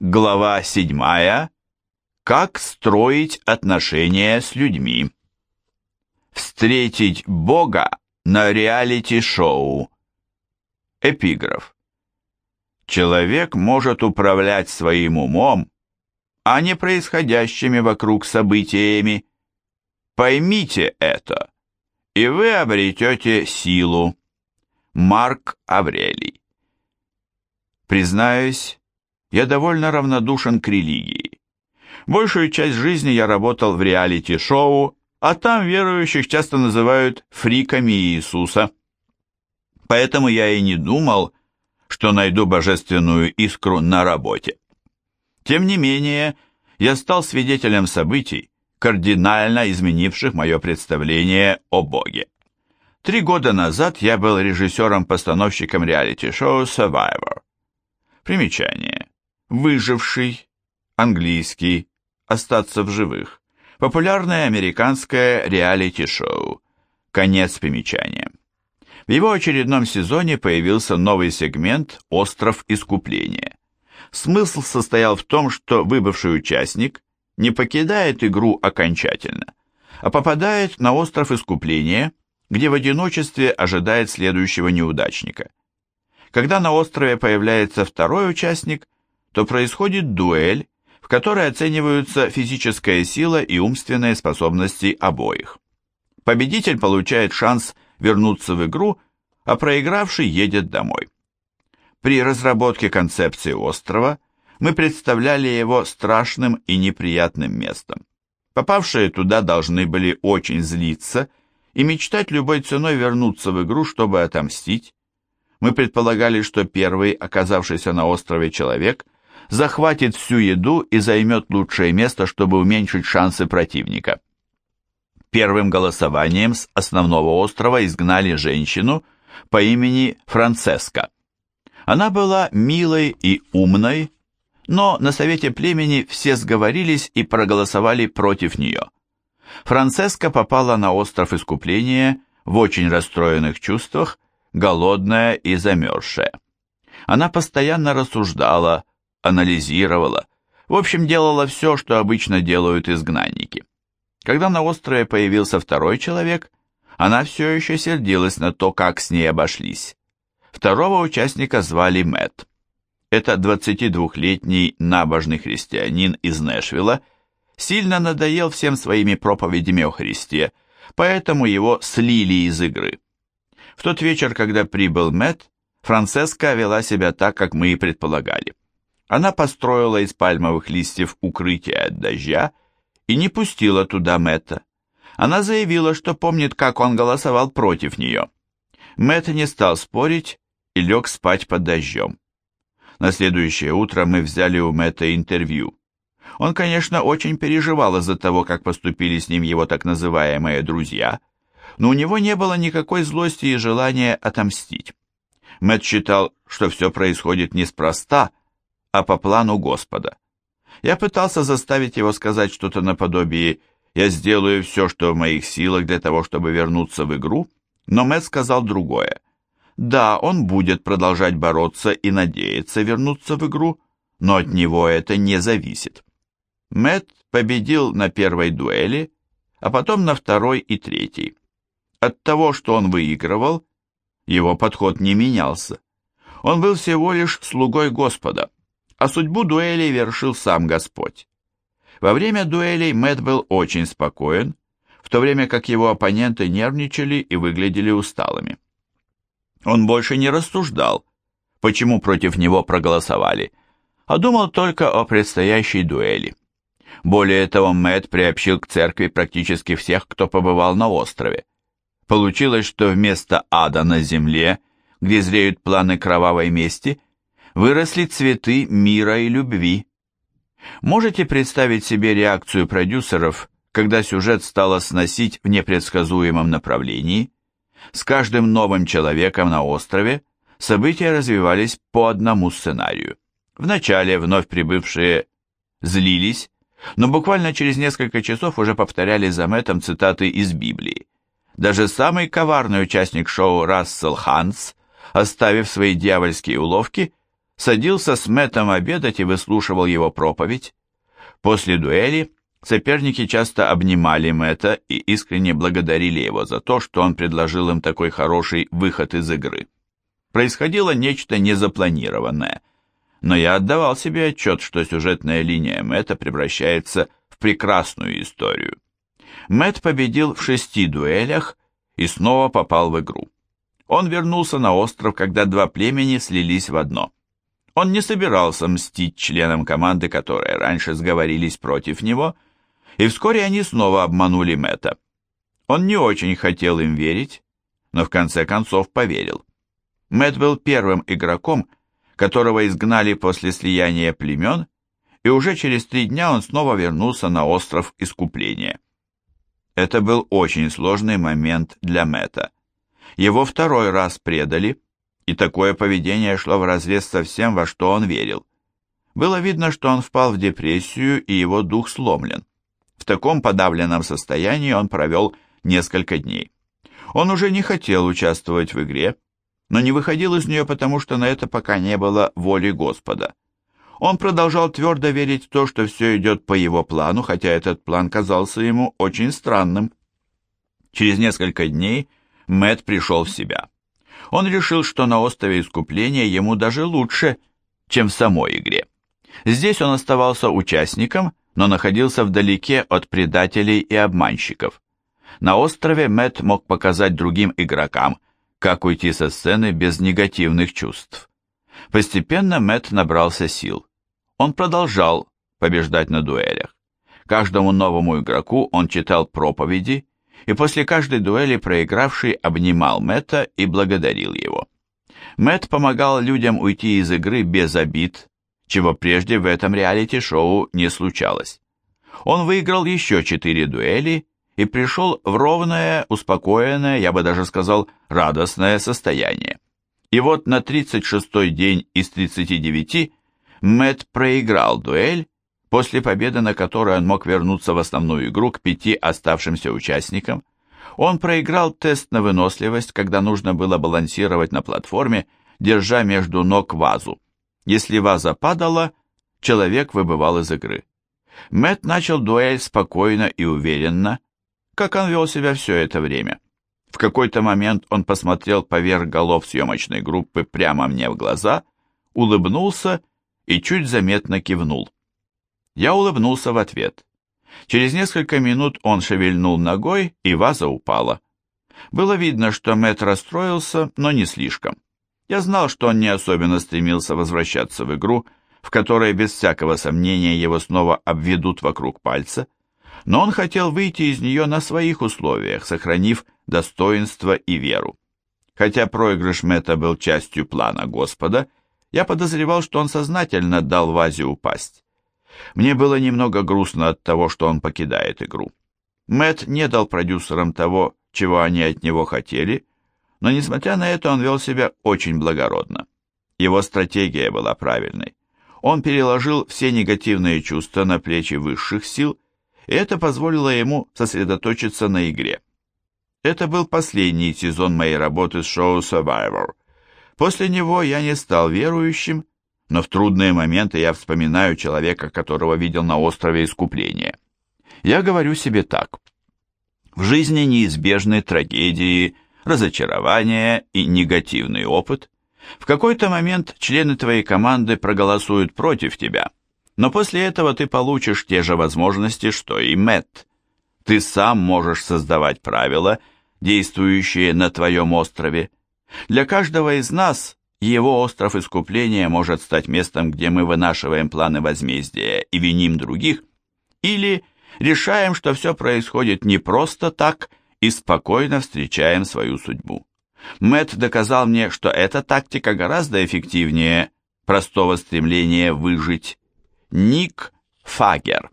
Глава 7. Как строить отношения с людьми. Встретить Бога на реалити-шоу. Эпиграф. Человек может управлять своим умом, а не происходящими вокруг событиями. Поймите это, и вы обретете силу. Марк Аврелий. Признаюсь, я довольно равнодушен к религии. Большую часть жизни я работал в реалити-шоу, а там верующих часто называют фриками Иисуса. Поэтому я и не думал, что найду божественную искру на работе. Тем не менее, я стал свидетелем событий, кардинально изменивших мое представление о Боге. Три года назад я был режиссером-постановщиком реалити-шоу Survivor. Примечание. Выживший, английский, остаться в живых. Популярное американское реалити-шоу. Конец примечания. В его очередном сезоне появился новый сегмент «Остров искупления». Смысл состоял в том, что выбывший участник не покидает игру окончательно, а попадает на остров искупления, где в одиночестве ожидает следующего неудачника. Когда на острове появляется второй участник, то происходит дуэль, в которой оцениваются физическая сила и умственные способности обоих. Победитель получает шанс вернуться в игру, а проигравший едет домой. При разработке концепции острова мы представляли его страшным и неприятным местом. Попавшие туда должны были очень злиться и мечтать любой ценой вернуться в игру, чтобы отомстить. Мы предполагали, что первый, оказавшийся на острове человек, захватит всю еду и займет лучшее место, чтобы уменьшить шансы противника. Первым голосованием с основного острова изгнали женщину по имени Францеска. Она была милой и умной, но на совете племени все сговорились и проголосовали против нее. Францеска попала на остров Искупления в очень расстроенных чувствах, голодная и замерзшая. Она постоянно рассуждала, анализировала, в общем, делала все, что обычно делают изгнанники. Когда на острове появился второй человек, она все еще сердилась на то, как с ней обошлись. Второго участника звали Мэтт. Это 22-летний набожный христианин из Нэшвилла, сильно надоел всем своими проповедями о Христе, поэтому его слили из игры. В тот вечер, когда прибыл Мэтт, Францеска вела себя так, как мы и предполагали. Она построила из пальмовых листьев укрытие от дождя и не пустила туда Мэтта. Она заявила, что помнит, как он голосовал против нее. Мэтт не стал спорить и лег спать под дождем. На следующее утро мы взяли у Мэтта интервью. Он, конечно, очень переживал из-за того, как поступили с ним его так называемые друзья, но у него не было никакой злости и желания отомстить. Мэтт считал, что все происходит неспроста, а по плану Господа. Я пытался заставить его сказать что-то наподобие «Я сделаю все, что в моих силах для того, чтобы вернуться в игру», но Мэтт сказал другое. Да, он будет продолжать бороться и надеяться вернуться в игру, но от него это не зависит. Мэтт победил на первой дуэли, а потом на второй и третьей. От того, что он выигрывал, его подход не менялся. Он был всего лишь слугой Господа, а судьбу дуэлей вершил сам Господь. Во время дуэлей Мэтт был очень спокоен, в то время как его оппоненты нервничали и выглядели усталыми. Он больше не рассуждал, почему против него проголосовали, а думал только о предстоящей дуэли. Более того, Мэтт приобщил к церкви практически всех, кто побывал на острове. Получилось, что вместо ада на земле, где зреют планы кровавой мести, выросли цветы мира и любви. Можете представить себе реакцию продюсеров когда сюжет стало сносить в непредсказуемом направлении. С каждым новым человеком на острове события развивались по одному сценарию. Вначале вновь прибывшие злились, но буквально через несколько часов уже повторяли за Мэттом цитаты из Библии. Даже самый коварный участник шоу Рассел Ханс, оставив свои дьявольские уловки, садился с Мэттом обедать и выслушивал его проповедь. После дуэли соперники часто обнимали Мэтта и искренне благодарили его за то, что он предложил им такой хороший выход из игры. Происходило нечто незапланированное, но я отдавал себе отчет, что сюжетная линия Мэтта превращается в прекрасную историю. Мэтт победил в шести дуэлях и снова попал в игру. Он вернулся на остров, когда два племени слились в одно. Он не собирался мстить членам команды, которые раньше сговорились против него, и вскоре они снова обманули Мэтта. Он не очень хотел им верить, но в конце концов поверил. Мэтт был первым игроком, которого изгнали после слияния племен, и уже через три дня он снова вернулся на остров Искупления. Это был очень сложный момент для Мэтта. Его второй раз предали, и такое поведение шло вразрез со всем, во что он верил. Было видно, что он впал в депрессию, и его дух сломлен. В таком подавленном состоянии он провел несколько дней. Он уже не хотел участвовать в игре, но не выходил из нее, потому что на это пока не было воли Господа. Он продолжал твердо верить в то, что все идет по его плану, хотя этот план казался ему очень странным. Через несколько дней Мэт пришел в себя. Он решил, что на острове Искупления ему даже лучше, чем в самой игре. Здесь он оставался участником, но находился вдалеке от предателей и обманщиков. На острове Мэт мог показать другим игрокам, как уйти со сцены без негативных чувств. Постепенно Мэт набрался сил. Он продолжал побеждать на дуэлях. Каждому новому игроку он читал проповеди, и после каждой дуэли проигравший обнимал Мэтта и благодарил его. Мэтт помогал людям уйти из игры без обид, чего прежде в этом реалити-шоу не случалось. Он выиграл еще четыре дуэли и пришел в ровное, успокоенное, я бы даже сказал, радостное состояние. И вот на 36-й день из 39 Мэтт проиграл дуэль, после победы на которой он мог вернуться в основную игру к пяти оставшимся участникам. Он проиграл тест на выносливость, когда нужно было балансировать на платформе, держа между ног вазу. Если ваза падала, человек выбывал из игры. Мэтт начал дуэль спокойно и уверенно, как он вел себя все это время. В какой-то момент он посмотрел поверх голов съемочной группы прямо мне в глаза, улыбнулся и чуть заметно кивнул. Я улыбнулся в ответ. Через несколько минут он шевельнул ногой, и ваза упала. Было видно, что Мэтт расстроился, но не слишком. Я знал, что он не особенно стремился возвращаться в игру, в которой без всякого сомнения его снова обведут вокруг пальца, но он хотел выйти из нее на своих условиях, сохранив достоинство и веру. Хотя проигрыш Мэтта был частью плана Господа, я подозревал, что он сознательно дал Вазе упасть. Мне было немного грустно от того, что он покидает игру. Мэт не дал продюсерам того, чего они от него хотели, но, несмотря на это, он вел себя очень благородно. Его стратегия была правильной. Он переложил все негативные чувства на плечи высших сил, и это позволило ему сосредоточиться на игре. Это был последний сезон моей работы с шоу Survivor – После него я не стал верующим, но в трудные моменты я вспоминаю человека, которого видел на острове Искупления. Я говорю себе так. В жизни неизбежны трагедии, разочарования и негативный опыт. В какой-то момент члены твоей команды проголосуют против тебя, но после этого ты получишь те же возможности, что и Мэтт. Ты сам можешь создавать правила, действующие на твоем острове, для каждого из нас его остров искупления может стать местом, где мы вынашиваем планы возмездия и виним других, или решаем, что все происходит не просто так и спокойно встречаем свою судьбу. Мэтт доказал мне, что эта тактика гораздо эффективнее простого стремления выжить. Ник Фагер